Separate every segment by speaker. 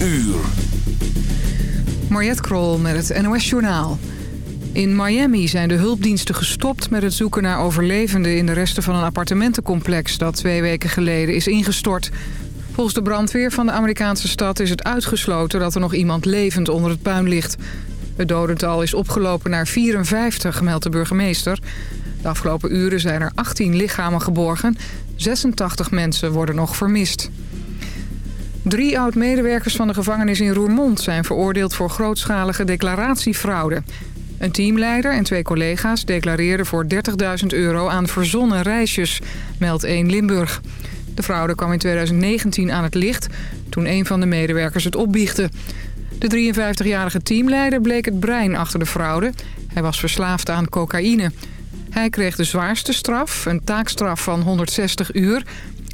Speaker 1: uur.
Speaker 2: Mariette Krol met het NOS Journaal. In Miami zijn de hulpdiensten gestopt met het zoeken naar overlevenden... in de resten van een appartementencomplex dat twee weken geleden is ingestort. Volgens de brandweer van de Amerikaanse stad is het uitgesloten... dat er nog iemand levend onder het puin ligt. Het dodental is opgelopen naar 54, meldt de burgemeester. De afgelopen uren zijn er 18 lichamen geborgen. 86 mensen worden nog vermist. Drie oud-medewerkers van de gevangenis in Roermond zijn veroordeeld voor grootschalige declaratiefraude. Een teamleider en twee collega's declareerden voor 30.000 euro aan verzonnen reisjes, meldt 1 Limburg. De fraude kwam in 2019 aan het licht toen een van de medewerkers het opbiechte. De 53-jarige teamleider bleek het brein achter de fraude. Hij was verslaafd aan cocaïne. Hij kreeg de zwaarste straf, een taakstraf van 160 uur...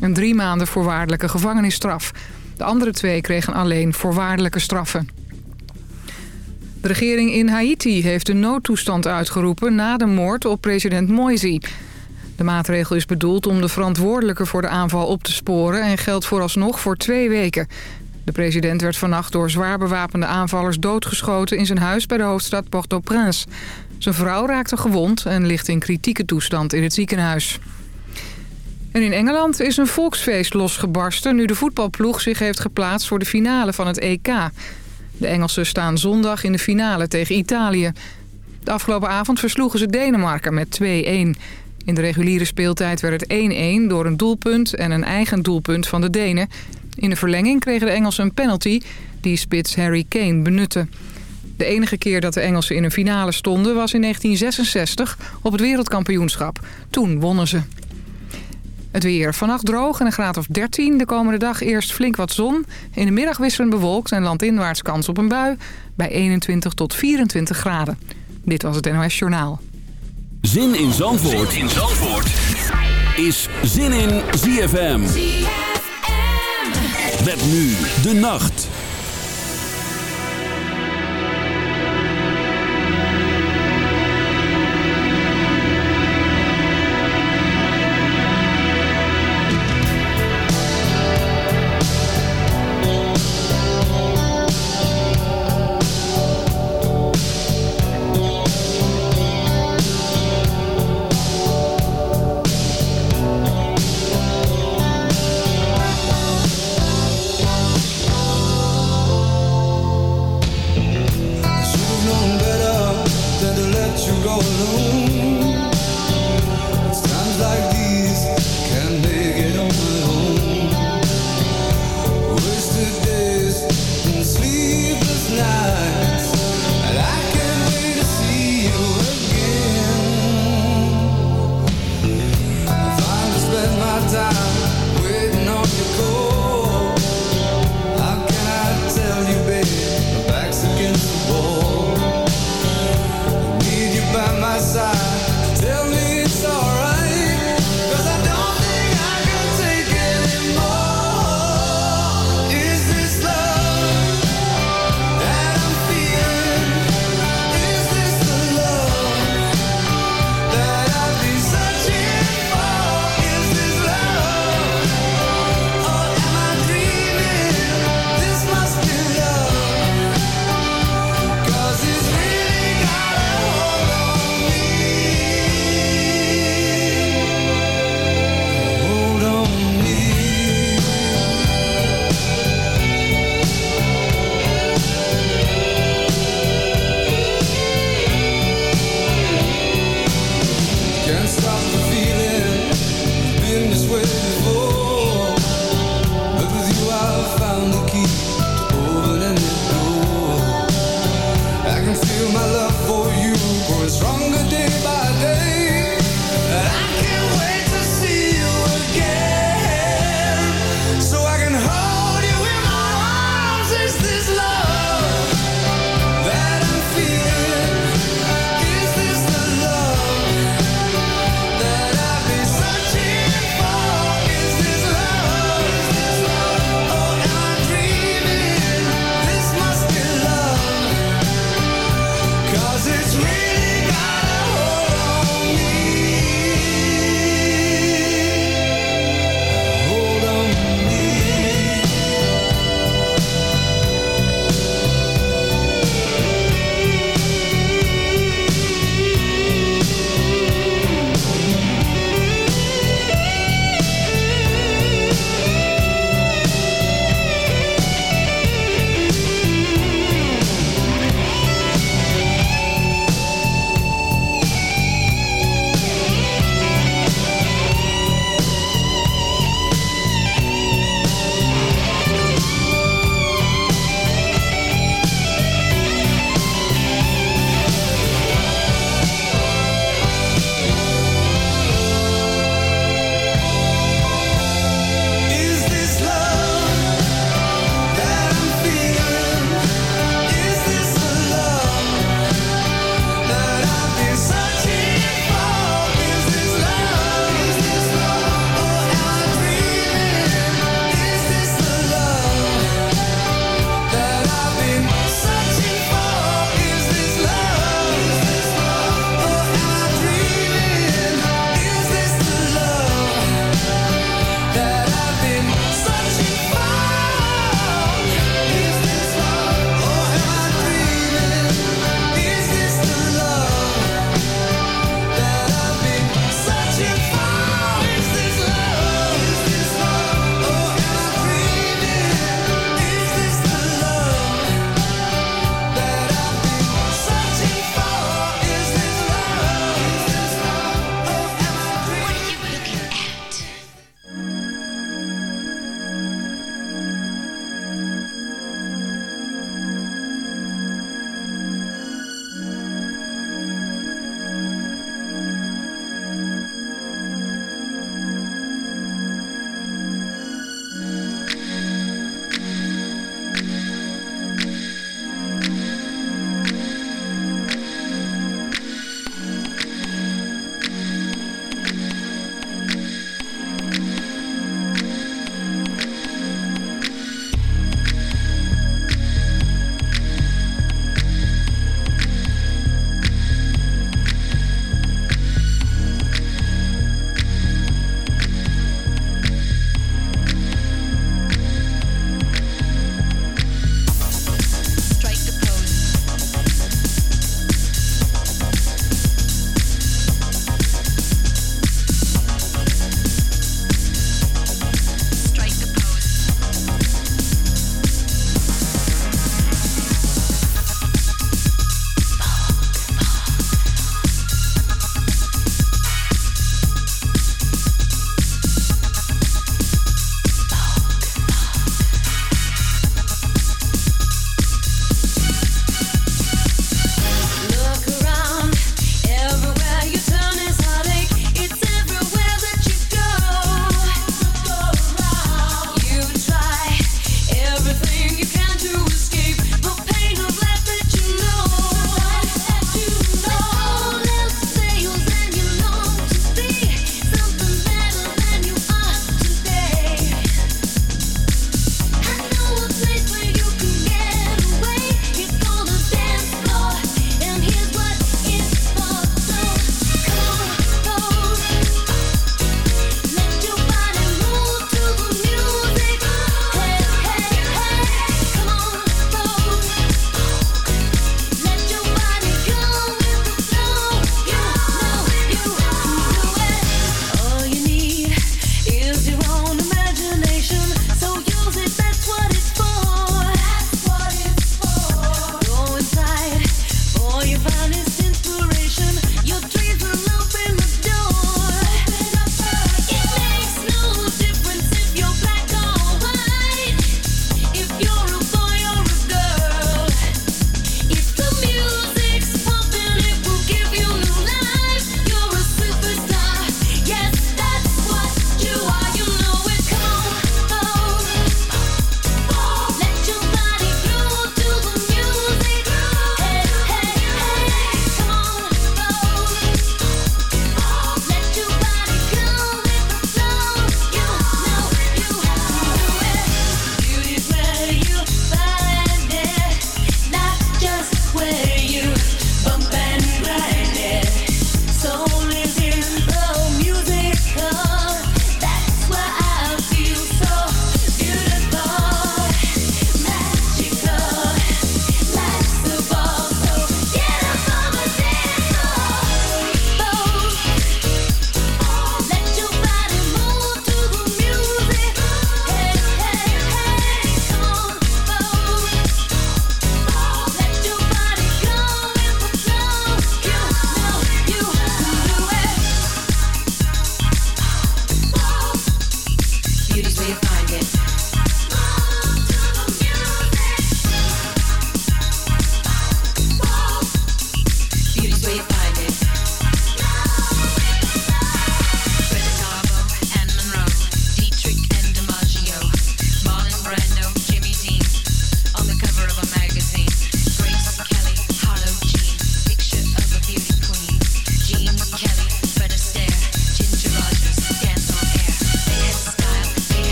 Speaker 2: en drie maanden voorwaardelijke gevangenisstraf. De andere twee kregen alleen voorwaardelijke straffen. De regering in Haiti heeft een noodtoestand uitgeroepen na de moord op president Moïse. De maatregel is bedoeld om de verantwoordelijke voor de aanval op te sporen... en geldt vooralsnog voor twee weken. De president werd vannacht door zwaar bewapende aanvallers doodgeschoten... in zijn huis bij de hoofdstad Port-au-Prince. Zijn vrouw raakte gewond en ligt in kritieke toestand in het ziekenhuis. En in Engeland is een volksfeest losgebarsten... nu de voetbalploeg zich heeft geplaatst voor de finale van het EK. De Engelsen staan zondag in de finale tegen Italië. De afgelopen avond versloegen ze Denemarken met 2-1. In de reguliere speeltijd werd het 1-1 door een doelpunt en een eigen doelpunt van de Denen. In de verlenging kregen de Engelsen een penalty die spits Harry Kane benutte. De enige keer dat de Engelsen in een finale stonden was in 1966 op het wereldkampioenschap. Toen wonnen ze. Het weer. Vannacht droog en een graad of 13. De komende dag eerst flink wat zon. In de middag wisselend bewolkt en landinwaarts kans op een bui. Bij 21 tot 24 graden. Dit was het NOS Journaal.
Speaker 1: Zin in Zandvoort, zin in Zandvoort. is Zin in ZFM. ZFM. Met nu de nacht.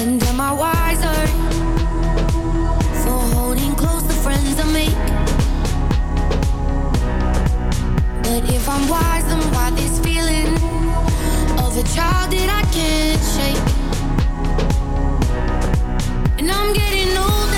Speaker 3: And am I wiser for holding close the friends I make? But if I'm wise, why this feeling of a child that I can't shake? And I'm getting older.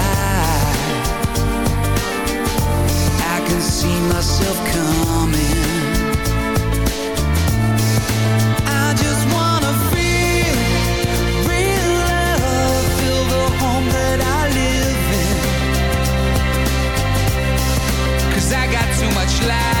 Speaker 4: See myself coming. I just wanna feel real love, feel the home that I live in. 'Cause I got too much life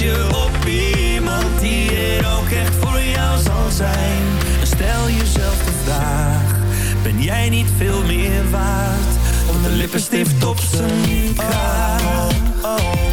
Speaker 5: Je op iemand die er ook echt voor jou zal zijn? Stel jezelf de vraag: ben jij niet veel meer waard? Om de lippenstift op zijn kraag. Oh, oh,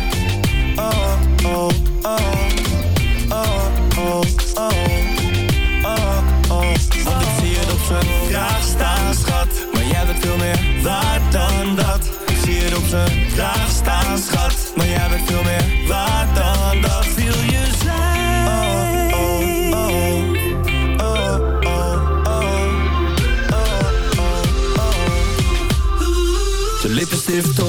Speaker 5: oh.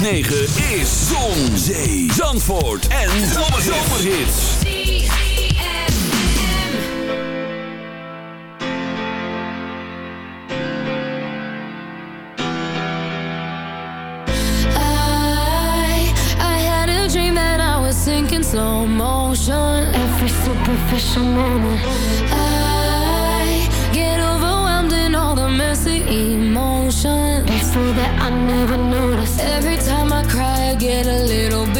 Speaker 4: 106.9 is
Speaker 1: Zon, Zee, Zandvoort en Zomerhits.
Speaker 6: Sinking slow motion. Every superficial moment. I get overwhelmed in all the messy emotions. so that I never notice. Every time I cry, I get a little bit.